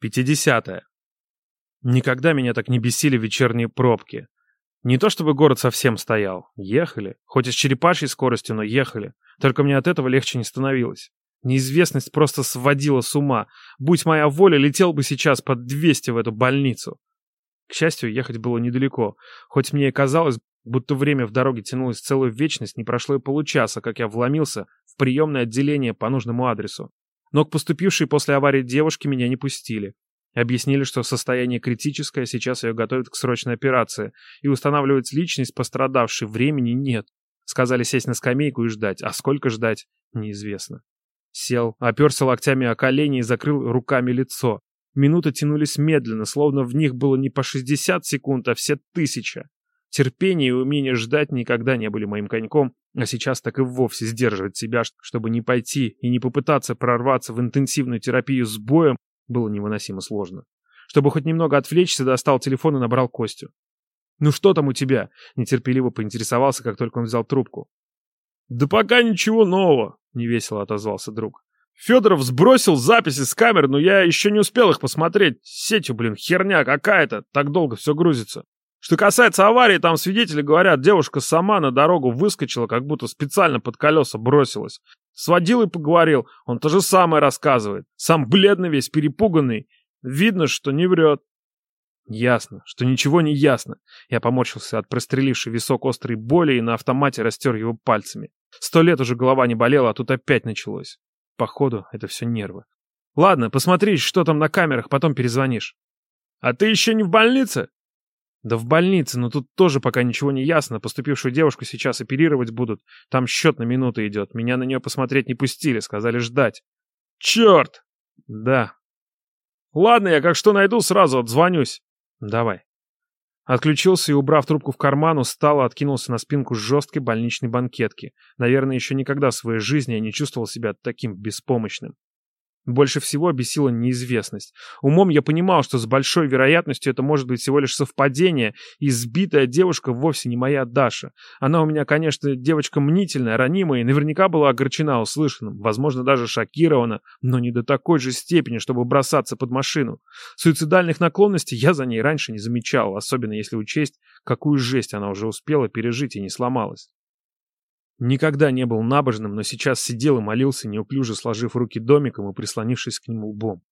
50. Никогда меня так не бесили вечерние пробки. Не то чтобы город совсем стоял. Ехали. Хоть и с черепашьей скоростью, но ехали. Только мне от этого легче не становилось. Неизвестность просто сводила с ума. Будь моя воля, летел бы сейчас под 200 в эту больницу. К счастью, ехать было недалеко. Хоть мне и казалось, будто время в дороге тянулось целую вечность, не прошло и получаса, как я вломился в приемное отделение по нужному адресу. Но к поступившей после аварии девушке меня не пустили. Объяснили, что состояние критическое, сейчас ее готовят к срочной операции, и устанавливать личность пострадавшей времени нет. Сказали сесть на скамейку и ждать, а сколько ждать, неизвестно. Сел, оперся локтями о колени и закрыл руками лицо. Минуты тянулись медленно, словно в них было не по 60 секунд, а все тысяча. Терпение и умение ждать никогда не были моим коньком, а сейчас так и вовсе сдерживать себя, чтобы не пойти и не попытаться прорваться в интенсивную терапию с боем, было невыносимо сложно. Чтобы хоть немного отвлечься, достал телефон и набрал Костю. «Ну что там у тебя?» — нетерпеливо поинтересовался, как только он взял трубку. «Да пока ничего нового», — невесело отозвался друг. «Федоров сбросил записи с камер, но я еще не успел их посмотреть. Сетью, блин, херня какая-то, так долго все грузится. Что касается аварии, там свидетели говорят, девушка сама на дорогу выскочила, как будто специально под колеса бросилась. С водилой поговорил, он то же самое рассказывает. Сам бледный весь, перепуганный. Видно, что не врет. Ясно, что ничего не ясно. Я поморщился от прострелившей висок острой боли и на автомате растер его пальцами. Сто лет уже голова не болела, а тут опять началось. Походу, это все нервы. Ладно, посмотри, что там на камерах, потом перезвонишь. А ты еще не в больнице? Да в больнице, но тут тоже пока ничего не ясно. Поступившую девушку сейчас оперировать будут. Там счет на минуты идет. Меня на нее посмотреть не пустили, сказали ждать. Черт! Да. Ладно, я как что найду, сразу отзвонюсь. Давай. Отключился и, убрав трубку в карман, устало откинулся на спинку жесткой больничной банкетки. Наверное, еще никогда в своей жизни я не чувствовал себя таким беспомощным. Больше всего бесила неизвестность. Умом я понимал, что с большой вероятностью это может быть всего лишь совпадение, и сбитая девушка вовсе не моя Даша. Она у меня, конечно, девочка мнительная, ранимая, и наверняка была огорчена услышанным, возможно, даже шокирована, но не до такой же степени, чтобы бросаться под машину. Суицидальных наклонностей я за ней раньше не замечал, особенно если учесть, какую жесть она уже успела пережить и не сломалась. Никогда не был набожным, но сейчас сидел и молился, неуклюже сложив руки домиком и прислонившись к нему лбом.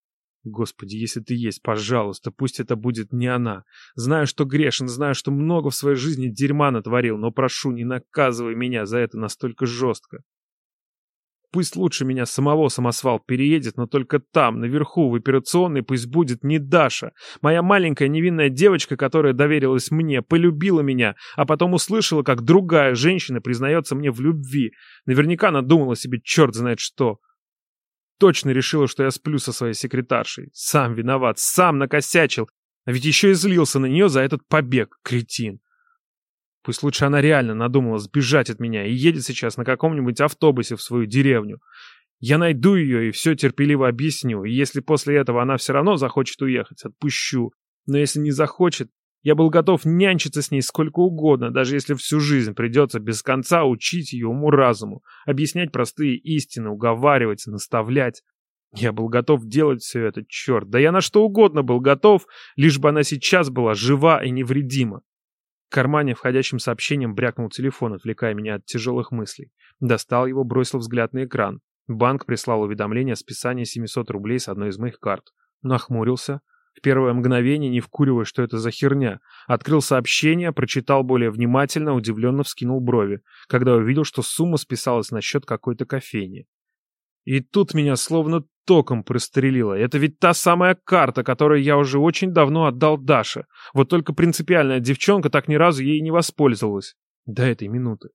Господи, если ты есть, пожалуйста, пусть это будет не она. Знаю, что грешен, знаю, что много в своей жизни дерьма натворил, но прошу, не наказывай меня за это настолько жестко. Пусть лучше меня самого самосвал переедет, но только там, наверху, в операционной, пусть будет не Даша. Моя маленькая невинная девочка, которая доверилась мне, полюбила меня, а потом услышала, как другая женщина признается мне в любви. Наверняка надумала себе черт знает что. Точно решила, что я сплю со своей секретаршей. Сам виноват, сам накосячил. А ведь еще и злился на нее за этот побег, кретин. Пусть лучше она реально надумала сбежать от меня и едет сейчас на каком-нибудь автобусе в свою деревню. Я найду ее и все терпеливо объясню, и если после этого она все равно захочет уехать, отпущу. Но если не захочет, я был готов нянчиться с ней сколько угодно, даже если всю жизнь придется без конца учить ее уму-разуму, объяснять простые истины, уговаривать, наставлять. Я был готов делать все это, черт, да я на что угодно был готов, лишь бы она сейчас была жива и невредима. Кармане входящим сообщением брякнул телефон, отвлекая меня от тяжелых мыслей. Достал его, бросил взгляд на экран. Банк прислал уведомление о списании 700 рублей с одной из моих карт. Нахмурился. В первое мгновение, не вкуривая, что это за херня. Открыл сообщение, прочитал более внимательно, удивленно вскинул брови, когда увидел, что сумма списалась на счет какой-то кофейни. И тут меня словно током прострелило. Это ведь та самая карта, которую я уже очень давно отдал Даше. Вот только принципиальная девчонка так ни разу ей не воспользовалась. До этой минуты.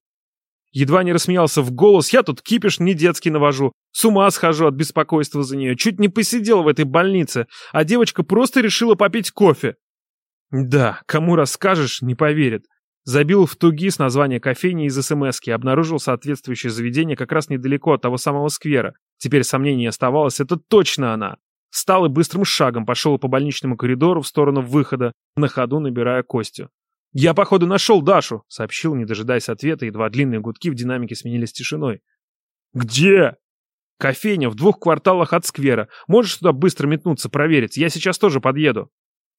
Едва не рассмеялся в голос, я тут кипиш не детский навожу. С ума схожу от беспокойства за нее. Чуть не посидел в этой больнице, а девочка просто решила попить кофе. Да, кому расскажешь, не поверит. Забил в тугис название кофейни из СМСки, обнаружил соответствующее заведение как раз недалеко от того самого сквера. Теперь сомнений не оставалось, это точно она. Встал и быстрым шагом пошел по больничному коридору в сторону выхода, на ходу набирая Костю. «Я, походу, нашел Дашу», — сообщил, не дожидаясь ответа, едва длинные гудки в динамике сменились тишиной. «Где?» Кофейня в двух кварталах от сквера. Можешь туда быстро метнуться, проверить? Я сейчас тоже подъеду.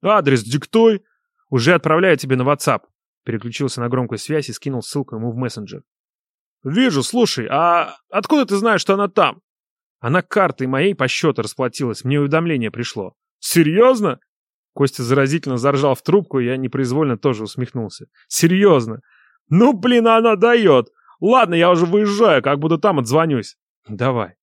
Адрес диктуй. Уже отправляю тебе на WhatsApp. Переключился на громкую связь и скинул ссылку ему в мессенджер. Вижу, слушай, а откуда ты знаешь, что она там? Она картой моей по счету расплатилась, мне уведомление пришло. Серьезно? Костя заразительно заржал в трубку, и я непроизвольно тоже усмехнулся. Серьезно? Ну, блин, она дает. Ладно, я уже выезжаю, как буду там, отзвонюсь. Давай.